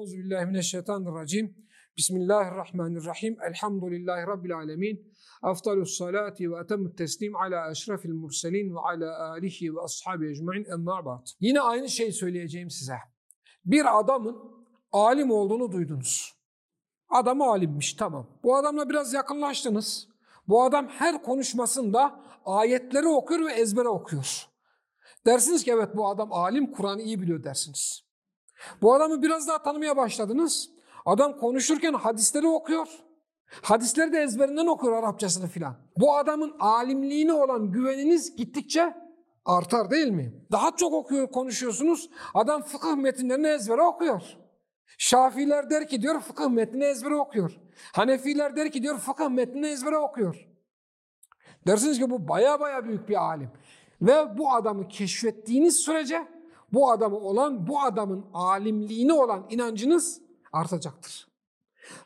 Euzubillahimineşşeytanirracim. Bismillahirrahmanirrahim. Elhamdülillahi Rabbil alemin. Afdalus salati ve etemmut teslim ala eşrefil murselin ve ala alihi ve ashabi ecmain emma ba'd. Yine aynı şeyi söyleyeceğim size. Bir adamın alim olduğunu duydunuz. Adam alimmiş tamam. Bu adamla biraz yakınlaştınız. Bu adam her konuşmasında ayetleri okuyor ve ezbere okuyor. Dersiniz ki evet bu adam alim, Kur'an'ı iyi biliyor dersiniz. Bu adamı biraz daha tanımaya başladınız. Adam konuşurken hadisleri okuyor. Hadisleri de ezberinden okuyor Arapçasını filan. Bu adamın alimliğine olan güveniniz gittikçe artar değil mi? Daha çok okuyor, konuşuyorsunuz. Adam fıkıh metinlerini ezbere okuyor. Şafiler der ki diyor fıkıh metnini ezbere okuyor. Hanefiler der ki diyor fıkıh metnini ezbere okuyor. Dersiniz ki bu baya baya büyük bir alim. Ve bu adamı keşfettiğiniz sürece bu adamı olan, bu adamın alimliğine olan inancınız artacaktır.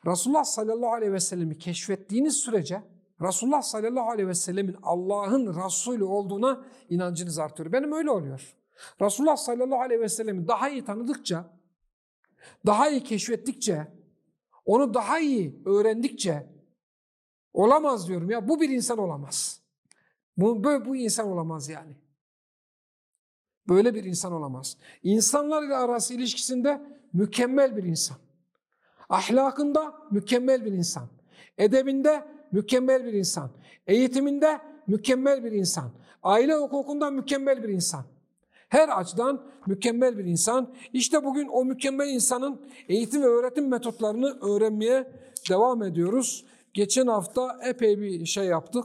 Resulullah sallallahu aleyhi ve sellemi keşfettiğiniz sürece Resulullah sallallahu aleyhi ve sellemin Allah'ın Resulü olduğuna inancınız artıyor. Benim öyle oluyor. Resulullah sallallahu aleyhi ve sellemi daha iyi tanıdıkça, daha iyi keşfettikçe, onu daha iyi öğrendikçe olamaz diyorum ya. Bu bir insan olamaz. Bu, böyle bu insan olamaz yani. Böyle bir insan olamaz. İnsanlar ile arası ilişkisinde mükemmel bir insan. Ahlakında mükemmel bir insan. Edebinde mükemmel bir insan. Eğitiminde mükemmel bir insan. Aile hukukunda mükemmel bir insan. Her açıdan mükemmel bir insan. İşte bugün o mükemmel insanın eğitim ve öğretim metotlarını öğrenmeye devam ediyoruz. Geçen hafta epey bir şey yaptık.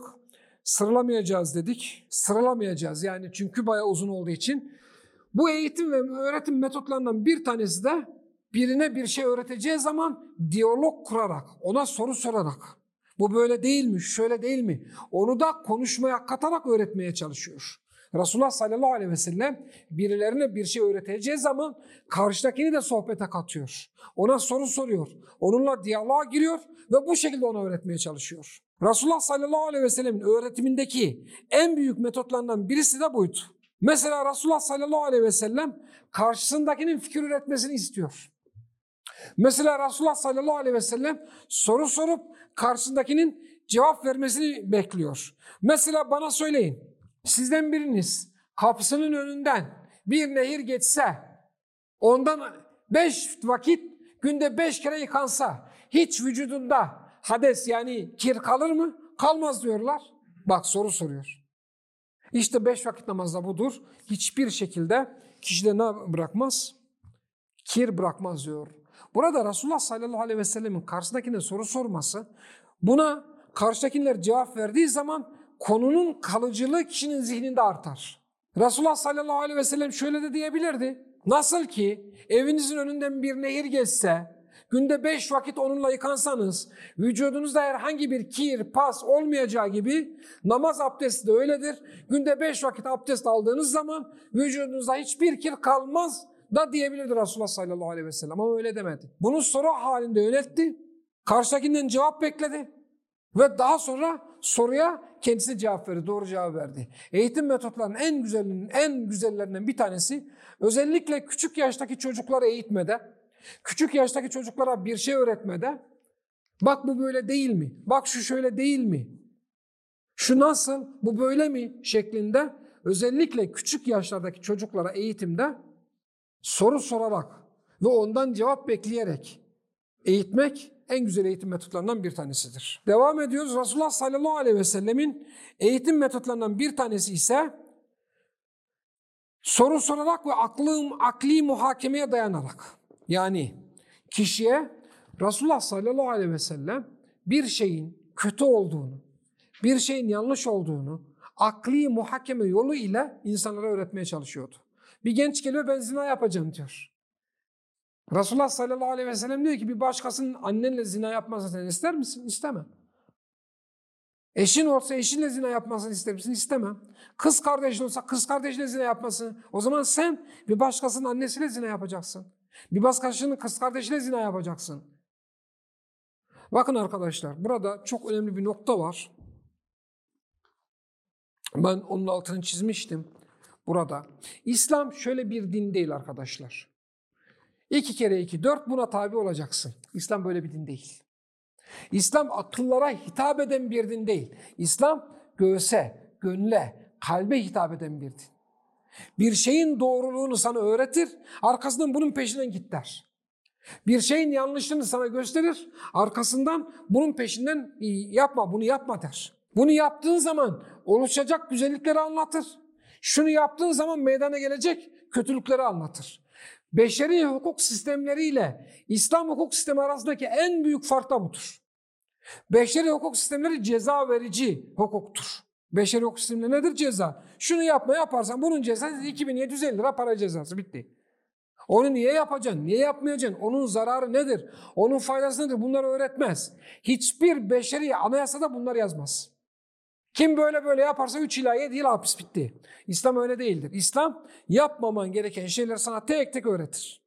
Sıralamayacağız dedik. Sıralamayacağız yani çünkü bayağı uzun olduğu için. Bu eğitim ve öğretim metotlarından bir tanesi de birine bir şey öğreteceği zaman diyalog kurarak, ona soru sorarak. Bu böyle değil mi, şöyle değil mi? Onu da konuşmaya katarak öğretmeye çalışıyor. Resulullah sallallahu aleyhi ve sellem birilerine bir şey öğreteceği zaman karşıdakini de sohbete katıyor. Ona soru soruyor. Onunla diyaloğa giriyor ve bu şekilde ona öğretmeye çalışıyor. Resulullah sallallahu aleyhi ve sellemin öğretimindeki en büyük metotlarından birisi de buydu. Mesela Resulullah sallallahu aleyhi ve sellem karşısındakinin fikir üretmesini istiyor. Mesela Resulullah sallallahu aleyhi ve sellem soru sorup karşısındakinin cevap vermesini bekliyor. Mesela bana söyleyin, sizden biriniz kapısının önünden bir nehir geçse, ondan beş vakit günde beş kere yıkansa, hiç vücudunda hades yani kir kalır mı? Kalmaz diyorlar. Bak soru soruyor. İşte beş vakit namazda budur. Hiçbir şekilde kişide ne bırakmaz? Kir bırakmaz diyor. Burada Resulullah sallallahu aleyhi ve sellemin karşısındakine soru sorması, buna karşıdakiler cevap verdiği zaman konunun kalıcılığı kişinin zihninde artar. Resulullah sallallahu aleyhi ve sellem şöyle de diyebilirdi. Nasıl ki evinizin önünden bir nehir geçse, günde beş vakit onunla yıkansanız, vücudunuzda herhangi bir kir, pas olmayacağı gibi namaz abdesti de öyledir. Günde beş vakit abdest aldığınız zaman vücudunuzda hiçbir kir kalmaz da diyebilirdi Resulullah sallallahu aleyhi ve sellem ama öyle demedi. Bunu soru halinde yönetti. Karşıdakinden cevap bekledi. Ve daha sonra soruya kendisi cevap verdi, doğru cevap verdi. Eğitim metotlarının en güzelinin en güzellerinden bir tanesi özellikle küçük yaştaki çocukları eğitmede, küçük yaştaki çocuklara bir şey öğretmede bak bu böyle değil mi? Bak şu şöyle değil mi? Şu nasıl? Bu böyle mi? şeklinde özellikle küçük yaşlardaki çocuklara eğitimde soru sorarak ve ondan cevap bekleyerek eğitmek en güzel eğitim metotlarından bir tanesidir. Devam ediyoruz. Resulullah sallallahu aleyhi ve sellemin eğitim metotlarından bir tanesi ise soru sorarak ve aklım, akli muhakemeye dayanarak. Yani kişiye Resulullah sallallahu aleyhi ve sellem bir şeyin kötü olduğunu, bir şeyin yanlış olduğunu akli muhakeme yolu ile insanlara öğretmeye çalışıyordu. Bir genç geliyor ben zina yapacağım diyor. Resulullah sallallahu aleyhi ve sellem diyor ki bir başkasının annenle zina yapmasını sen ister misin? İstemem. Eşin olsa eşinle zina yapmasını ister misin? İstemem. Kız kardeşin olsa kız kardeşle zina yapmasını. O zaman sen bir başkasının annesiyle zina yapacaksın. Bir başkasının kız kardeşiyle zina yapacaksın. Bakın arkadaşlar burada çok önemli bir nokta var. Ben onun altını çizmiştim burada. İslam şöyle bir din değil arkadaşlar. İki kere iki dört buna tabi olacaksın. İslam böyle bir din değil. İslam akıllara hitap eden bir din değil. İslam göğse, gönle, kalbe hitap eden bir din. Bir şeyin doğruluğunu sana öğretir, arkasından bunun peşinden git der. Bir şeyin yanlışını sana gösterir, arkasından bunun peşinden yapma, bunu yapma der. Bunu yaptığın zaman oluşacak güzellikleri anlatır. Şunu yaptığın zaman meydana gelecek kötülükleri anlatır. Beşeri hukuk sistemleriyle İslam hukuk sistemi arasındaki en büyük fark da budur. Beşeri hukuk sistemleri ceza verici hukuktur. Beşeri hukuk sistemleri nedir? Ceza. Şunu yapma yaparsan bunun cezası 2750 lira para cezası bitti. Onu niye yapacaksın? Niye yapmayacaksın? Onun zararı nedir? Onun faydası nedir? Bunları öğretmez. Hiçbir beşeri anayasada bunlar yazmaz. Kim böyle böyle yaparsa 3 ila 7 yıl hapis bitti. İslam öyle değildir. İslam yapmaman gereken şeyleri sana tek tek öğretir.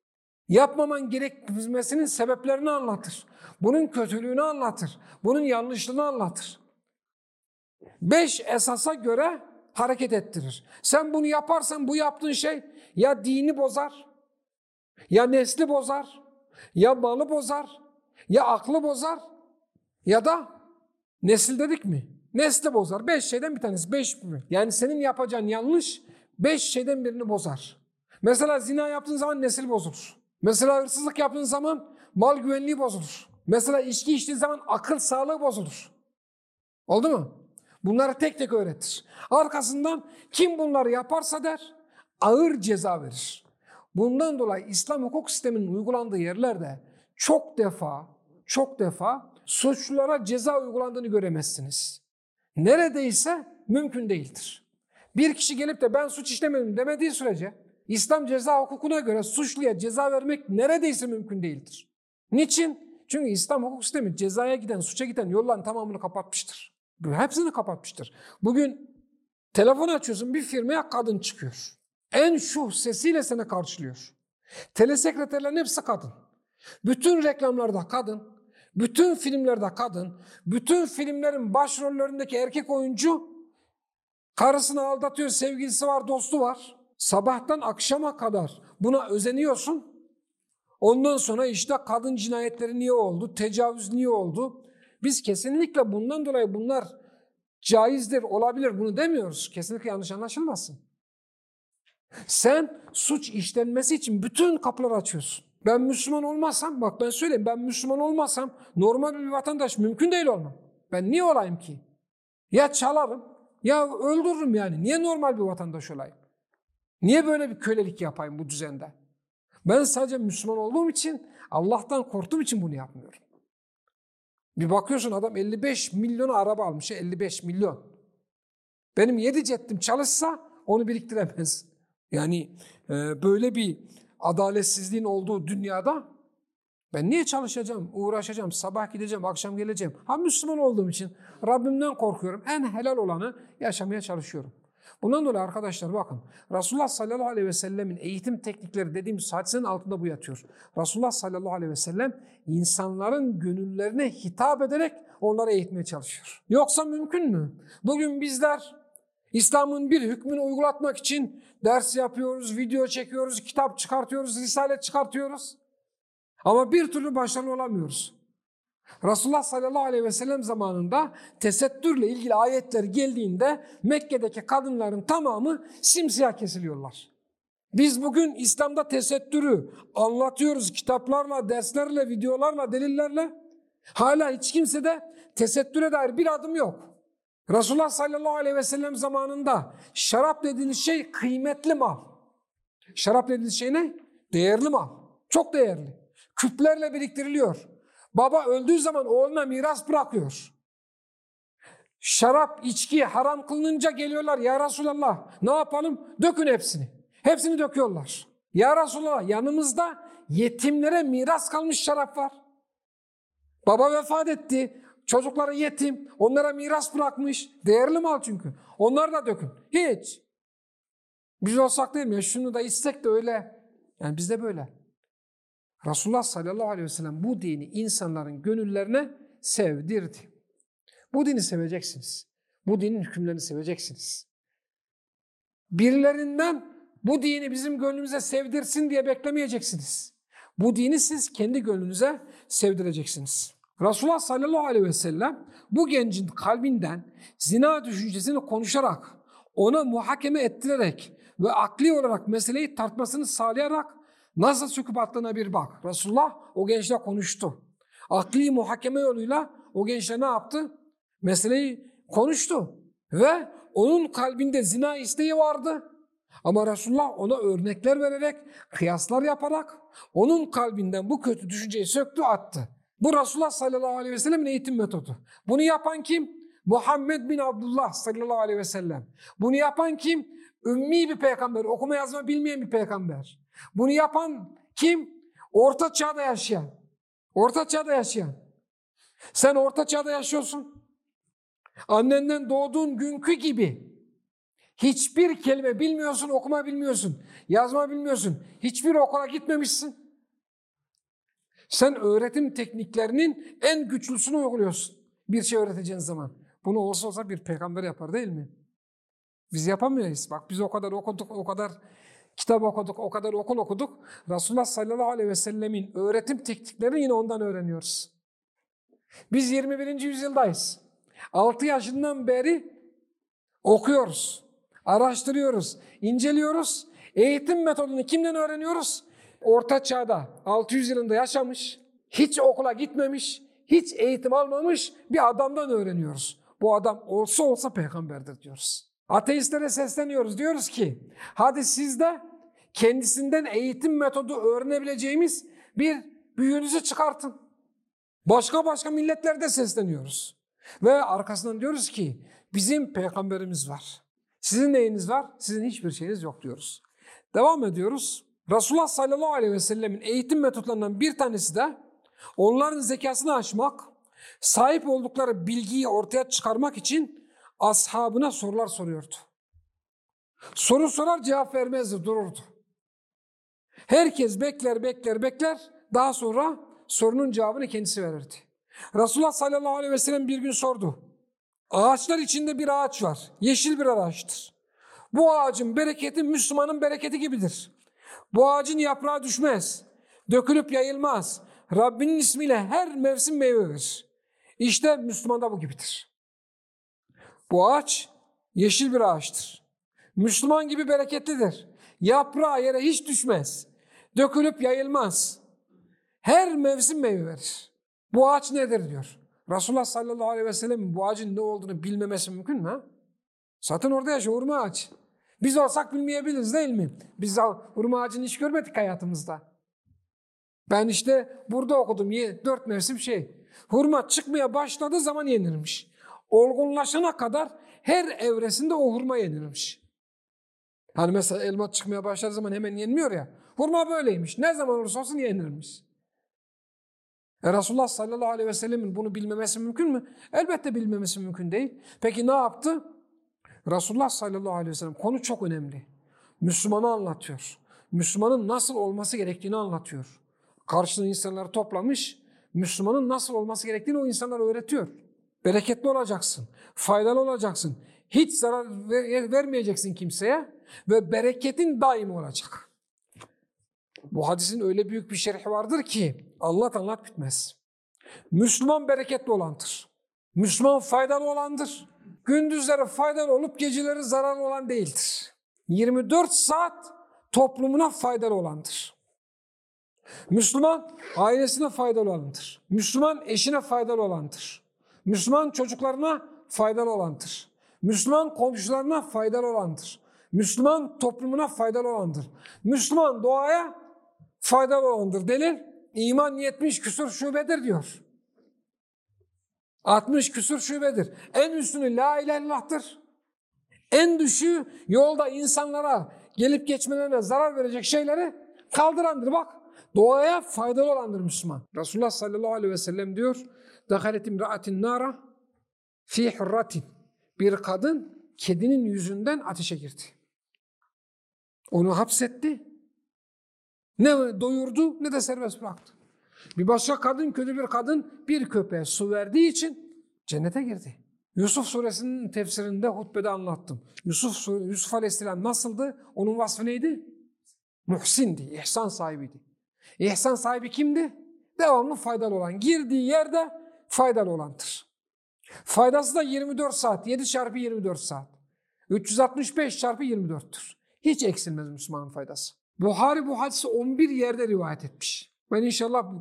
Yapmaman gerekmesinin sebeplerini anlatır. Bunun kötülüğünü anlatır. Bunun yanlışlığını anlatır. Beş esasa göre hareket ettirir. Sen bunu yaparsan bu yaptığın şey ya dini bozar, ya nesli bozar, ya malı bozar, ya aklı bozar ya da nesil dedik mi? Nesli bozar. Beş şeyden bir tanesi. Beş mi? Yani senin yapacağın yanlış beş şeyden birini bozar. Mesela zina yaptığın zaman nesil bozulur. Mesela hırsızlık yaptığın zaman mal güvenliği bozulur. Mesela içki içtiğin zaman akıl sağlığı bozulur. Oldu mu? Bunları tek tek öğretir. Arkasından kim bunları yaparsa der ağır ceza verir. Bundan dolayı İslam hukuk sisteminin uygulandığı yerlerde çok defa çok defa suçlulara ceza uygulandığını göremezsiniz. Neredeyse mümkün değildir. Bir kişi gelip de ben suç işlemedim demediği sürece İslam ceza hukukuna göre suçluya ceza vermek neredeyse mümkün değildir. Niçin? Çünkü İslam hukuk sistemi cezaya giden, suça giden yolların tamamını kapatmıştır. Hepsini kapatmıştır. Bugün telefon açıyorsun bir firmaya kadın çıkıyor. En şuh sesiyle seni karşılıyor. Telesekreterlerin hepsi kadın. Bütün reklamlarda kadın, bütün filmlerde kadın, bütün filmlerin başrollerindeki erkek oyuncu karısını aldatıyor, sevgilisi var, dostu var. Sabahtan akşama kadar buna özeniyorsun. Ondan sonra işte kadın cinayetleri niye oldu, tecavüz niye oldu? Biz kesinlikle bundan dolayı bunlar caizdir, olabilir bunu demiyoruz. Kesinlikle yanlış anlaşılmasın. Sen suç işlenmesi için bütün kapıları açıyorsun. Ben Müslüman olmazsam, bak ben söyleyeyim ben Müslüman olmazsam normal bir vatandaş mümkün değil olmam. Ben niye olayım ki? Ya çalarım ya öldürürüm yani. Niye normal bir vatandaş olayım? Niye böyle bir kölelik yapayım bu düzende? Ben sadece Müslüman olduğum için, Allah'tan korktuğum için bunu yapmıyorum. Bir bakıyorsun adam 55 milyon araba almış. 55 milyon. Benim 7 cettim çalışsa onu biriktiremez. Yani e, böyle bir adaletsizliğin olduğu dünyada ben niye çalışacağım, uğraşacağım, sabah gideceğim, akşam geleceğim. Ha Müslüman olduğum için Rabbimden korkuyorum. En helal olanı yaşamaya çalışıyorum. Bundan dolayı arkadaşlar bakın Resulullah sallallahu aleyhi ve sellemin eğitim teknikleri dediğimiz hadisenin altında bu yatıyor. Resulullah sallallahu aleyhi ve sellem insanların gönüllerine hitap ederek onları eğitmeye çalışıyor. Yoksa mümkün mü? Bugün bizler İslam'ın bir hükmünü uygulatmak için ders yapıyoruz, video çekiyoruz, kitap çıkartıyoruz, risale çıkartıyoruz. Ama bir türlü başarılı olamıyoruz. Resulullah sallallahu aleyhi ve sellem zamanında tesettürle ilgili ayetler geldiğinde Mekke'deki kadınların tamamı simsiyah kesiliyorlar. Biz bugün İslam'da tesettürü anlatıyoruz kitaplarla, derslerle, videolarla, delillerle. Hala hiç kimse de tesettüre dair bir adım yok. Resulullah sallallahu aleyhi ve sellem zamanında şarap dediğiniz şey kıymetli mal. Şarap dediğiniz şey ne? Değerli mal. Çok değerli. Küplerle biriktiriliyor. Baba öldüğü zaman oğluna miras bırakıyor. Şarap, içki haram kılınınca geliyorlar. Ya Resulallah ne yapalım? Dökün hepsini. Hepsini döküyorlar. Ya Resulallah yanımızda yetimlere miras kalmış şarap var. Baba vefat etti. Çocukları yetim. Onlara miras bırakmış. Değerli mal çünkü. Onları da dökün. Hiç. Biz olsak değil mi? Şunu da istek de öyle. Yani bizde böyle. Resulullah sallallahu aleyhi ve sellem bu dini insanların gönüllerine sevdirdi. Bu dini seveceksiniz. Bu dinin hükümlerini seveceksiniz. Birilerinden bu dini bizim gönlümüze sevdirsin diye beklemeyeceksiniz. Bu dini siz kendi gönlünüze sevdireceksiniz. Resulullah sallallahu aleyhi ve sellem bu gencin kalbinden zina düşüncesini konuşarak, ona muhakeme ettirerek ve akli olarak meseleyi tartmasını sağlayarak nasıl söküp attığına bir bak. Resulullah o gençle konuştu. Akli muhakeme yoluyla o gençle ne yaptı? Meseleyi konuştu. Ve onun kalbinde zina isteği vardı. Ama Resulullah ona örnekler vererek, kıyaslar yaparak onun kalbinden bu kötü düşünceyi söktü attı. Bu Resulullah sallallahu aleyhi ve sellem'in eğitim metodu. Bunu yapan kim? Muhammed bin Abdullah sallallahu aleyhi ve sellem. Bunu yapan kim? Ümmi bir peygamber, okuma yazma bilmeyen bir peygamber. Bunu yapan kim? Orta çağda yaşayan. Orta çağda yaşayan. Sen orta çağda yaşıyorsun. Annenden doğduğun günkü gibi hiçbir kelime bilmiyorsun, okuma bilmiyorsun, yazma bilmiyorsun. Hiçbir okula gitmemişsin. Sen öğretim tekniklerinin en güçlüsünü uyguluyorsun. Bir şey öğreteceğin zaman. Bunu olsa olsa bir peygamber yapar değil mi? Biz yapamayız. Bak biz o kadar okuduk, o kadar kitap okuduk, o kadar okul okuduk. Resulullah sallallahu aleyhi ve sellemin öğretim tekniklerini yine ondan öğreniyoruz. Biz 21. yüzyıldayız. 6 yaşından beri okuyoruz, araştırıyoruz, inceliyoruz. Eğitim metodunu kimden öğreniyoruz? Orta çağda 600 yılında yaşamış, hiç okula gitmemiş, hiç eğitim almamış bir adamdan öğreniyoruz. Bu adam olsa olsa peygamberdir diyoruz. Ateistlere sesleniyoruz. Diyoruz ki hadi siz de kendisinden eğitim metodu öğrenebileceğimiz bir büyüğünüzü çıkartın. Başka başka milletlerde sesleniyoruz. Ve arkasından diyoruz ki bizim peygamberimiz var. Sizin neyiniz var? Sizin hiçbir şeyiniz yok diyoruz. Devam ediyoruz. Resulullah sallallahu aleyhi ve sellemin eğitim metotlarından bir tanesi de onların zekasını aşmak, sahip oldukları bilgiyi ortaya çıkarmak için ashabına sorular soruyordu. Soru sorar cevap vermezdi, dururdu. Herkes bekler, bekler, bekler. Daha sonra sorunun cevabını kendisi verirdi. Resulullah sallallahu aleyhi ve sellem bir gün sordu. Ağaçlar içinde bir ağaç var. Yeşil bir ağaçtır. Bu ağacın bereketi Müslümanın bereketi gibidir. Bu ağacın yaprağı düşmez. Dökülüp yayılmaz. Rabbinin ismiyle her mevsim meyve verir. İşte Müslüman da bu gibidir. Bu ağaç yeşil bir ağaçtır. Müslüman gibi bereketlidir. Yaprağı yere hiç düşmez. Dökülüp yayılmaz. Her mevsim meyve verir. Bu ağaç nedir diyor. Resulullah sallallahu aleyhi ve sellem'in bu ağacın ne olduğunu bilmemesi mümkün mü? Zaten orada yaşıyor hurma ağaç. Biz olsak bilmeyebiliriz değil mi? Biz hurma ağacını hiç görmedik hayatımızda. Ben işte burada okudum dört mevsim şey. Hurma çıkmaya başladığı zaman yenirmiş. Olgunlaşana kadar her evresinde o hurma yenirmiş. Hani mesela elma çıkmaya başladığı zaman hemen yenmiyor ya. Hurma böyleymiş. Ne zaman olursa olsun yenirmiş. E Resulullah sallallahu aleyhi ve sellemin bunu bilmemesi mümkün mü? Elbette bilmemesi mümkün değil. Peki ne yaptı? Resulullah sallallahu aleyhi ve sellem konu çok önemli. Müslümanı anlatıyor. Müslümanın nasıl olması gerektiğini anlatıyor. Karşısına insanları toplamış, Müslümanın nasıl olması gerektiğini o insanlara öğretiyor. Bereketli olacaksın, faydalı olacaksın. Hiç zarar ver, vermeyeceksin kimseye ve bereketin daim olacak. Bu hadisin öyle büyük bir şerhi vardır ki anlat anlat bitmez. Müslüman bereketli olandır. Müslüman faydalı olandır. Gündüzleri faydalı olup geceleri zararlı olan değildir. 24 saat toplumuna faydalı olandır. Müslüman ailesine faydalı olandır. Müslüman eşine faydalı olandır. Müslüman çocuklarına faydalı olandır. Müslüman komşularına faydalı olandır. Müslüman toplumuna faydalı olandır. Müslüman doğaya faydalı olandır. Delil iman 70 küsur şubedir diyor. 60 küsur şubedir. En üstünü la ilahe illallah'tır. En düşüğü yolda insanlara gelip geçmelerine zarar verecek şeyleri kaldırandır. Bak doğaya faydalı olandır Müslüman. Resulullah sallallahu aleyhi ve sellem diyor Dakalet imraatin nara fi hurratin. Bir kadın kedinin yüzünden ateşe girdi. Onu hapsetti. Ne doyurdu ne de serbest bıraktı. Bir başka kadın, kötü bir kadın bir köpeğe su verdiği için cennete girdi. Yusuf suresinin tefsirinde hutbede anlattım. Yusuf, Yusuf aleyhisselam nasıldı? Onun vasfı neydi? Muhsindi, ihsan sahibiydi. İhsan sahibi kimdi? Devamlı faydalı olan. Girdiği yerde faydalı olandır. Faydası da 24 saat. 7 çarpı 24 saat. 365 çarpı 24'tür. Hiç eksilmez Müslümanın faydası. Buhari bu hadisi 11 yerde rivayet etmiş. Ben inşallah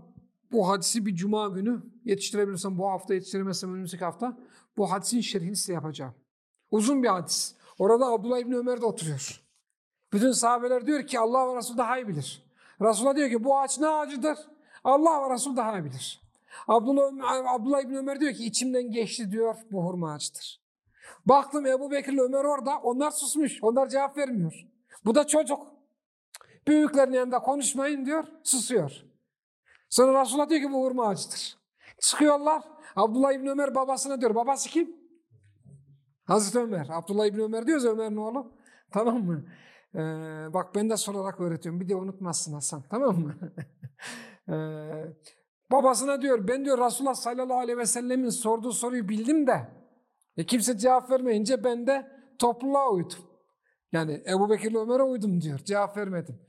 bu, hadisi bir cuma günü yetiştirebilirsem bu hafta yetiştiremezsem önümüzdeki hafta bu hadisin şerhini size yapacağım. Uzun bir hadis. Orada Abdullah İbni Ömer de oturuyor. Bütün sahabeler diyor ki Allah ve Resul daha iyi bilir. Resulullah diyor ki bu ağaç ne ağacıdır? Allah ve Resul daha iyi bilir. Abdullah, Abdullah İbni Ömer diyor ki içimden geçti diyor bu hurma ağacıdır. Baktım Ebu Bekir ile Ömer orada onlar susmuş. Onlar cevap vermiyor. Bu da çocuk. Büyüklerin yanında konuşmayın diyor susuyor. Sonra Resulullah diyor ki bu hurma ağacıdır. Çıkıyorlar. Abdullah İbni Ömer babasına diyor. Babası kim? Hazreti Ömer. Abdullah İbni Ömer diyoruz Ömer'in oğlu. Tamam mı? Ee, bak ben de sorarak öğretiyorum. Bir de unutmazsın Hasan. Tamam mı? ee, babasına diyor ben diyor Resulullah sallallahu aleyhi ve sellemin sorduğu soruyu bildim de e, kimse cevap vermeyince ben de topluluğa uydum. Yani Ebu Bekir Ömer'e uydum diyor. Cevap vermedim.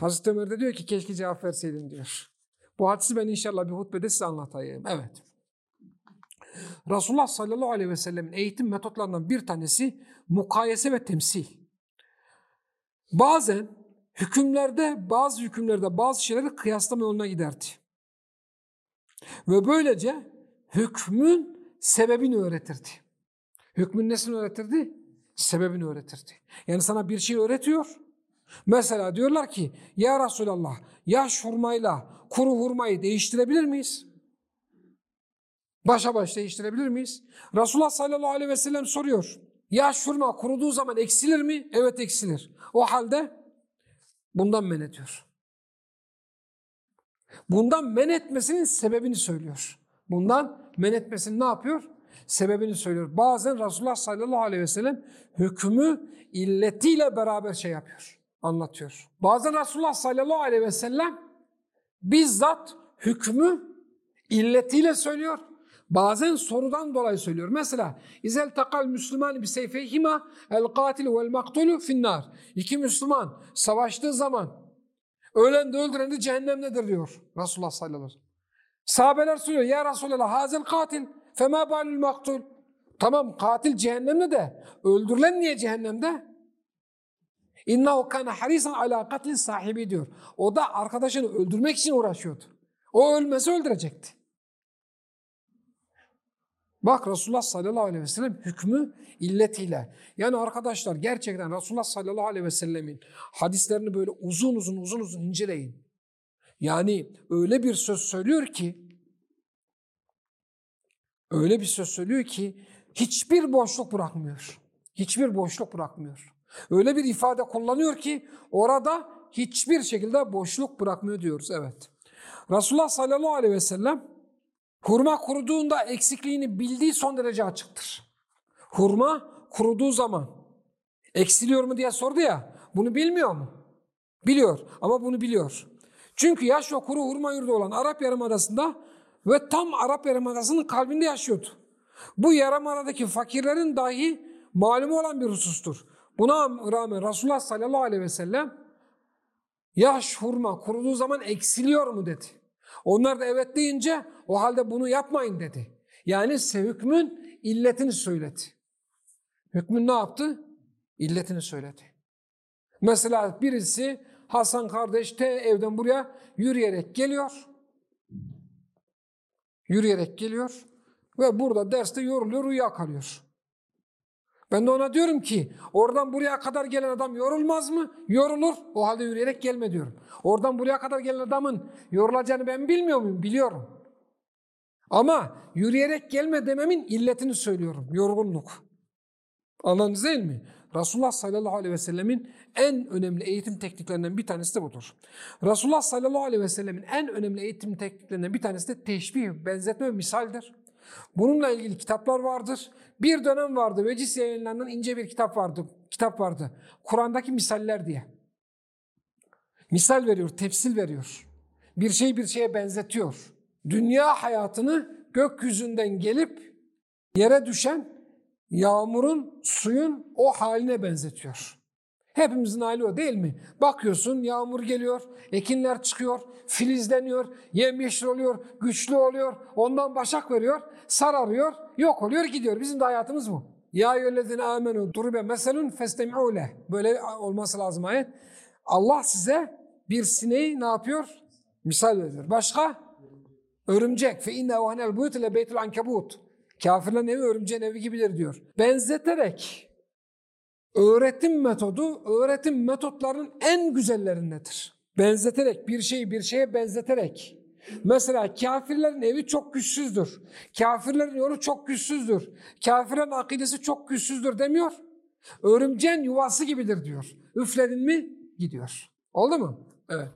Hazreti Ömer de diyor ki keşke cevap verseydin diyor. Bu hadisi ben inşallah bir hutbede size anlatayım. Evet. Resulullah sallallahu aleyhi ve sellemin eğitim metotlarından bir tanesi mukayese ve temsil. Bazen hükümlerde, bazı hükümlerde bazı şeyleri kıyaslama yoluna giderdi. Ve böylece hükmün sebebini öğretirdi. Hükmün nesini öğretirdi? Sebebini öğretirdi. Yani sana bir şey öğretiyor. Mesela diyorlar ki ya Resulallah yaş hurmayla kuru hurmayı değiştirebilir miyiz? Başa baş değiştirebilir miyiz? Resulullah sallallahu aleyhi ve sellem soruyor. Yaş hurma kuruduğu zaman eksilir mi? Evet eksilir. O halde bundan men ediyor. Bundan men etmesinin sebebini söylüyor. Bundan men etmesini ne yapıyor? Sebebini söylüyor. Bazen Resulullah sallallahu aleyhi ve sellem hükmü illetiyle beraber şey yapıyor, anlatıyor. Bazen Resulullah sallallahu aleyhi ve sellem bizzat hükmü illetiyle söylüyor. Bazen sorudan dolayı söylüyor. Mesela izel takal Müslüman bir seyfeyhima el katil vel maktulu finnar. İki Müslüman savaştığı zaman ölen de öldüren de cehennemdedir diyor Resulullah sallallahu aleyhi ve sellem. Sahabeler soruyor ya Resulallah hazel katil fema balul maktul. Tamam katil cehennemde de öldürülen niye cehennemde? İnnehu kana harisan ala katlin sahibi diyor. O da arkadaşını öldürmek için uğraşıyordu. O ölmesi öldürecekti. Bak Resulullah sallallahu aleyhi ve sellem hükmü illetiyle. Yani arkadaşlar gerçekten Resulullah sallallahu aleyhi ve sellemin hadislerini böyle uzun uzun uzun uzun inceleyin. Yani öyle bir söz söylüyor ki öyle bir söz söylüyor ki hiçbir boşluk bırakmıyor. Hiçbir boşluk bırakmıyor. Öyle bir ifade kullanıyor ki orada hiçbir şekilde boşluk bırakmıyor diyoruz. Evet. Resulullah sallallahu aleyhi ve sellem hurma kuruduğunda eksikliğini bildiği son derece açıktır. Hurma kuruduğu zaman eksiliyor mu diye sordu ya bunu bilmiyor mu? Biliyor ama bunu biliyor. Çünkü yaş ve kuru hurma yurdu olan Arap Yarımadası'nda ve tam Arap Yarımadası'nın kalbinde yaşıyordu. Bu Yarımada'daki fakirlerin dahi malumu olan bir husustur. Buna rağmen Resulullah sallallahu aleyhi ve sellem yaş hurma kuruduğu zaman eksiliyor mu dedi. Onlar da evet deyince o halde bunu yapmayın dedi. Yani hükmün illetini söyledi. Hükmün ne yaptı? İlletini söyledi. Mesela birisi Hasan kardeş te evden buraya yürüyerek geliyor. Yürüyerek geliyor ve burada derste yoruluyor, uyuyakalıyor. Ben de ona diyorum ki oradan buraya kadar gelen adam yorulmaz mı? Yorulur. O halde yürüyerek gelme diyorum. Oradan buraya kadar gelen adamın yorulacağını ben bilmiyor muyum? Biliyorum. Ama yürüyerek gelme dememin illetini söylüyorum. Yorgunluk. Anladınız değil mi? Resulullah sallallahu aleyhi ve sellemin en önemli eğitim tekniklerinden bir tanesi de budur. Resulullah sallallahu aleyhi ve sellemin en önemli eğitim tekniklerinden bir tanesi de teşbih, benzetme ve misaldir. Bununla ilgili kitaplar vardır. Bir dönem vardı. Vecis yayınlarından ince bir kitap vardı. Kitap vardı. Kur'an'daki misaller diye. Misal veriyor, tefsil veriyor. Bir şey bir şeye benzetiyor. Dünya hayatını gökyüzünden gelip yere düşen yağmurun, suyun o haline benzetiyor. Hepimizin hali o değil mi? Bakıyorsun yağmur geliyor, ekinler çıkıyor, filizleniyor, yemyeşil oluyor, güçlü oluyor, ondan başak veriyor, sararıyor, yok oluyor gidiyor. Bizim de hayatımız bu. Ya eyyühellezine amenu duribe meselun festemi'u. Böyle olması lazım ayet. Allah size bir sineği ne yapıyor? Misal veriyor. Başka? Örümcek. Fe inne vahnel buyut ile beytul ankebut. Kafirlerin evi örümceğin evi gibidir diyor. Benzeterek öğretim metodu öğretim metotlarının en güzellerindedir. Benzeterek bir şeyi bir şeye benzeterek. Mesela kafirlerin evi çok güçsüzdür. Kafirlerin yolu çok güçsüzdür. Kafirlerin akidesi çok güçsüzdür demiyor. Örümceğin yuvası gibidir diyor. Üfledin mi gidiyor. Oldu mu? Evet.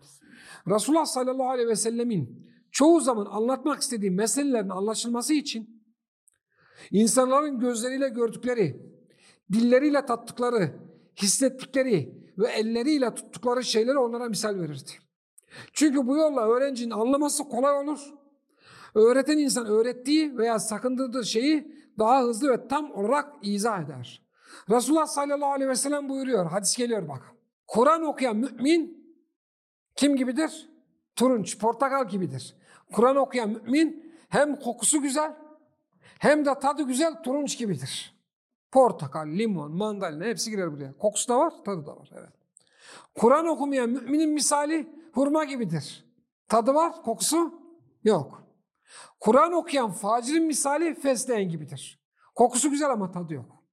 Resulullah sallallahu aleyhi ve sellemin çoğu zaman anlatmak istediği meselelerin anlaşılması için insanların gözleriyle gördükleri, dilleriyle tattıkları, hissettikleri ve elleriyle tuttukları şeyleri onlara misal verirdi. Çünkü bu yolla öğrencinin anlaması kolay olur. Öğreten insan öğrettiği veya sakındırdığı şeyi daha hızlı ve tam olarak izah eder. Resulullah sallallahu aleyhi ve sellem buyuruyor, hadis geliyor bak. Kur'an okuyan mümin kim gibidir? Turunç, portakal gibidir. Kur'an okuyan mümin hem kokusu güzel hem de tadı güzel turunç gibidir. Portakal, limon, mandalina hepsi girer buraya. Kokusu da var, tadı da var. Evet. Kur'an okumayan müminin misali hurma gibidir. Tadı var, kokusu yok. Kur'an okuyan facirin misali fesleğen gibidir. Kokusu güzel ama tadı yok.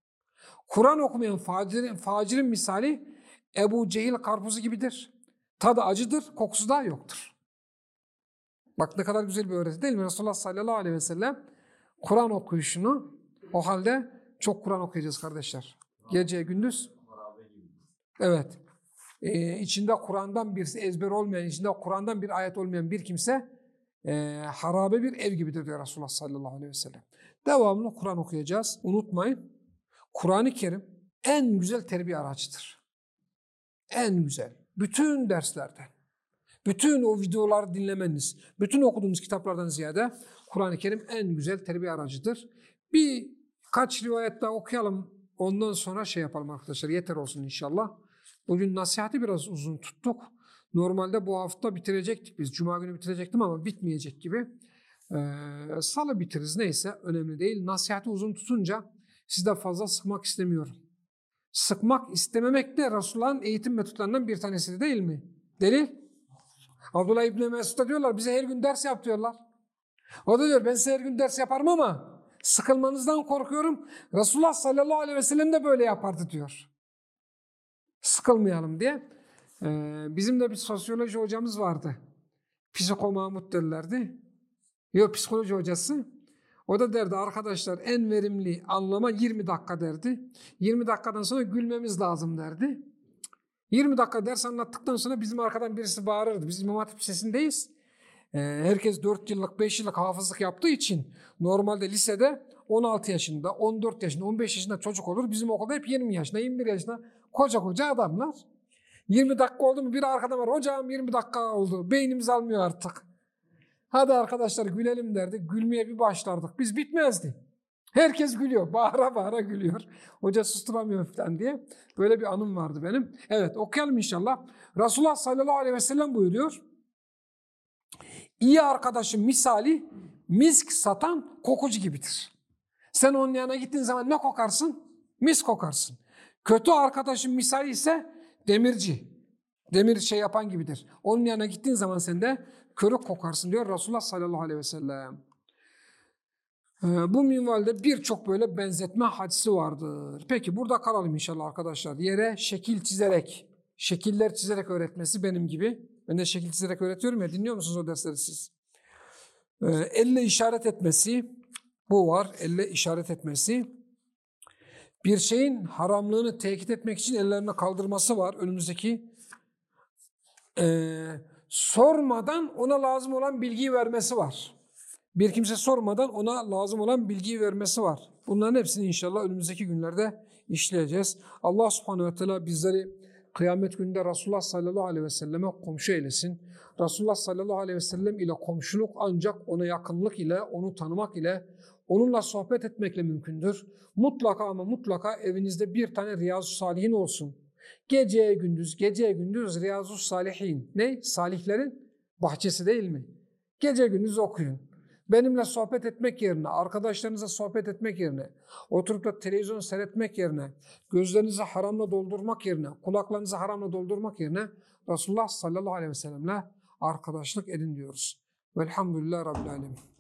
Kur'an okumayan facirin, facirin misali Ebu Cehil karpuzu gibidir. Tadı acıdır, kokusu da yoktur. Bak ne kadar güzel bir öğreti değil mi? Resulullah sallallahu aleyhi ve sellem Kur'an okuyuşunu o halde çok Kur'an okuyacağız kardeşler. Gece gündüz. Evet. Ee, içinde Kur'an'dan bir ezber olmayan, içinde Kur'an'dan bir ayet olmayan bir kimse e, harabe bir ev gibidir diyor Resulullah sallallahu aleyhi ve sellem. Devamlı Kur'an okuyacağız. Unutmayın. Kur'an-ı Kerim en güzel terbiye aracıdır. En güzel. Bütün derslerden. Bütün o videoları dinlemeniz, bütün okuduğumuz kitaplardan ziyade Kur'an-ı Kerim en güzel terbiye aracıdır. Bir kaç rivayet daha okuyalım. Ondan sonra şey yapalım arkadaşlar. Yeter olsun inşallah. Bugün nasihati biraz uzun tuttuk. Normalde bu hafta bitirecektik biz. Cuma günü bitirecektim ama bitmeyecek gibi. Ee, Salı bitiririz neyse önemli değil. Nasihati uzun tutunca sizde fazla sıkmak istemiyorum. Sıkmak istememek de Resulullah'ın eğitim metotlarından bir tanesi değil mi? Delil? Abdullah İbni Mesud'a diyorlar bize her gün ders yap. O da diyor ben size her gün ders yaparım ama sıkılmanızdan korkuyorum. Resulullah sallallahu aleyhi ve sellem de böyle yapardı diyor. Sıkılmayalım diye. Ee, bizim de bir sosyoloji hocamız vardı. Psiko Mahmut derlerdi. Yok psikoloji hocası. O da derdi arkadaşlar en verimli anlama 20 dakika derdi. 20 dakikadan sonra gülmemiz lazım derdi. 20 dakika ders anlattıktan sonra bizim arkadan birisi bağırırdı. Biz İmam Hatip Lisesi'ndeyiz. Ee, herkes 4 yıllık 5 yıllık hafızlık yaptığı için normalde lisede 16 yaşında, 14 yaşında, 15 yaşında çocuk olur. Bizim okulda hep 20 yaşında, 21 yaşında koca koca adamlar. 20 dakika oldu mu bir arkadan var. Hocam 20 dakika oldu. Beynimiz almıyor artık. Hadi arkadaşlar gülelim derdi. Gülmeye bir başlardık. Biz bitmezdi. Herkes gülüyor. Bağıra bağıra gülüyor. Hoca susturamıyor falan diye. Böyle bir anım vardı benim. Evet okuyalım inşallah. Resulullah sallallahu aleyhi ve sellem buyuruyor. İyi arkadaşın misali misk satan kokucu gibidir. Sen onun yanına gittiğin zaman ne kokarsın? Mis kokarsın. Kötü arkadaşın misali ise demirci. Demir şey yapan gibidir. Onun yanına gittiğin zaman sen de körük kokarsın diyor Resulullah sallallahu aleyhi ve sellem. Ee, bu minvalde birçok böyle benzetme hadisi vardır. Peki burada kalalım inşallah arkadaşlar. Yere şekil çizerek, şekiller çizerek öğretmesi benim gibi. Ben de şekil çizerek öğretiyorum ya dinliyor musunuz o dersleri siz? Ee, elle işaret etmesi, bu var. Elle işaret etmesi. Bir şeyin haramlığını tekit etmek için ellerini kaldırması var. Önümüzdeki ee, sormadan ona lazım olan bilgiyi vermesi var. Bir kimse sormadan ona lazım olan bilgiyi vermesi var. Bunların hepsini inşallah önümüzdeki günlerde işleyeceğiz. Allah subhanehu ve teala bizleri kıyamet gününde Resulullah sallallahu aleyhi ve selleme komşu eylesin. Resulullah sallallahu aleyhi ve sellem ile komşuluk ancak ona yakınlık ile, onu tanımak ile, onunla sohbet etmekle mümkündür. Mutlaka ama mutlaka evinizde bir tane Riyazu Salihin olsun. Gece gündüz, gece gündüz Riyazu Salihin. Ne? Salihlerin bahçesi değil mi? Gece gündüz okuyun. Benimle sohbet etmek yerine, arkadaşlarınızla sohbet etmek yerine, oturup da televizyon seyretmek yerine, gözlerinizi haramla doldurmak yerine, kulaklarınızı haramla doldurmak yerine Resulullah sallallahu aleyhi ve sellemle arkadaşlık edin diyoruz. Velhamdülillah Rabbil Alemin.